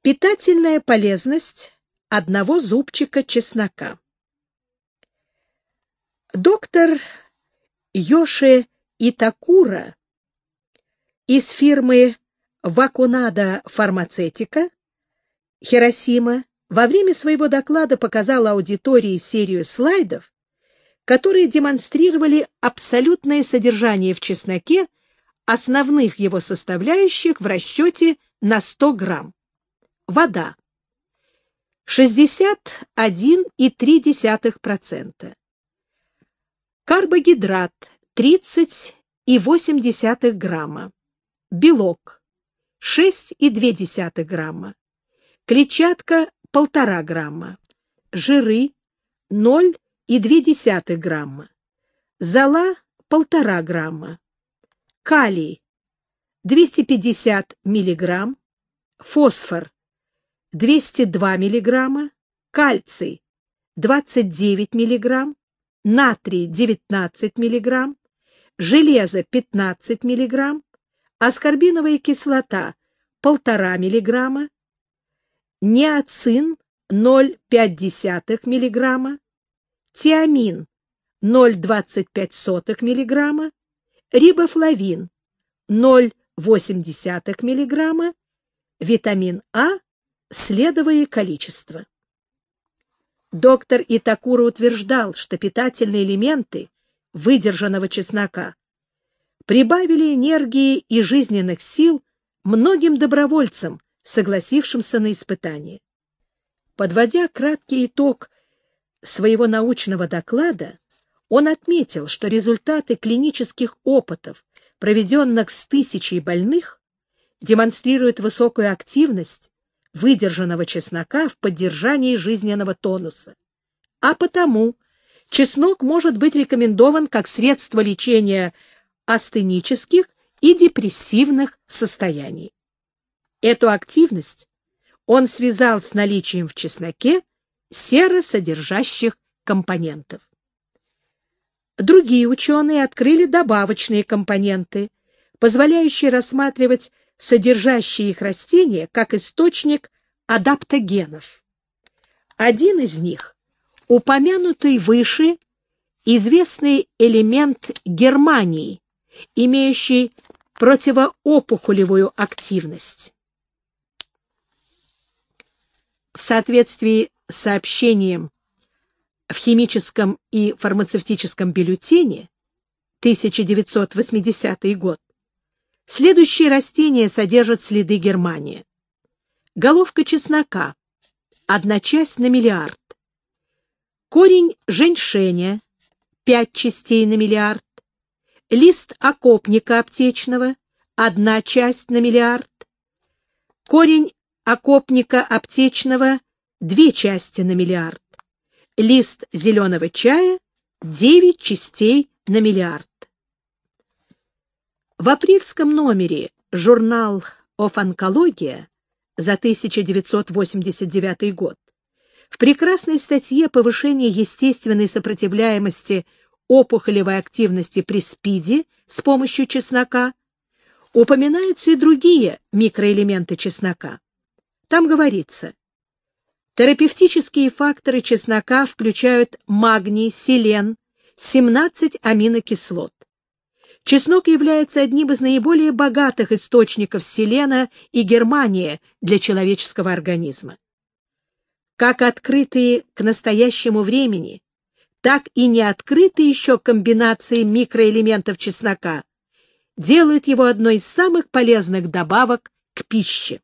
Питательная полезность одного зубчика чеснока. Доктор Йоши Итакура из фирмы Вакунада Фармацетика Хиросима во время своего доклада показал аудитории серию слайдов, которые демонстрировали абсолютное содержание в чесноке основных его составляющих в расчете на 100 грамм. Вода 61,3%. Карбогидрат 30,8 грамма. Белок 6,2 грамма. Клетчатка 1,5 грамма. Жиры 0,2 грамма. Зола 1,5 грамма. Калий 250 миллиграмм. Фосфор 202 мг, кальций 29 мг, натрий 19 мг, железо 15 мг, аскорбиновая кислота 1,5 мг, неоцин 0,5 мг, тиамин 0,25 мг, рибофлавин 0,8 мг, витамин А следовое количество. Доктор Итакура утверждал, что питательные элементы выдержанного чеснока прибавили энергии и жизненных сил многим добровольцам, согласившимся на испытание. Подводя краткий итог своего научного доклада, он отметил, что результаты клинических опытов, проведенных с тысячей больных, демонстрируют высокую активность выдержанного чеснока в поддержании жизненного тонуса. А потому чеснок может быть рекомендован как средство лечения астенических и депрессивных состояний. Эту активность он связал с наличием в чесноке серосодержащих компонентов. Другие ученые открыли добавочные компоненты, позволяющие рассматривать содержащие их растения как источник адаптогенов. Один из них, упомянутый выше, известный элемент Германии, имеющий противоопухолевую активность. В соответствии с сообщением в химическом и фармацевтическом бюллетене 1980 год Следующие растения содержат следы Германии. Головка чеснока – одна часть на миллиард. Корень женьшеня – пять частей на миллиард. Лист окопника аптечного – одна часть на миллиард. Корень окопника аптечного – две части на миллиард. Лист зеленого чая – девять частей на миллиард. В апрельском номере журнал «Офанкология» за 1989 год в прекрасной статье «Повышение естественной сопротивляемости опухолевой активности при СПИДе с помощью чеснока» упоминаются и другие микроэлементы чеснока. Там говорится, терапевтические факторы чеснока включают магний, селен, 17 аминокислот. Чеснок является одним из наиболее богатых источников селена и германия для человеческого организма. Как открытые к настоящему времени, так и не открытые еще комбинации микроэлементов чеснока делают его одной из самых полезных добавок к пище.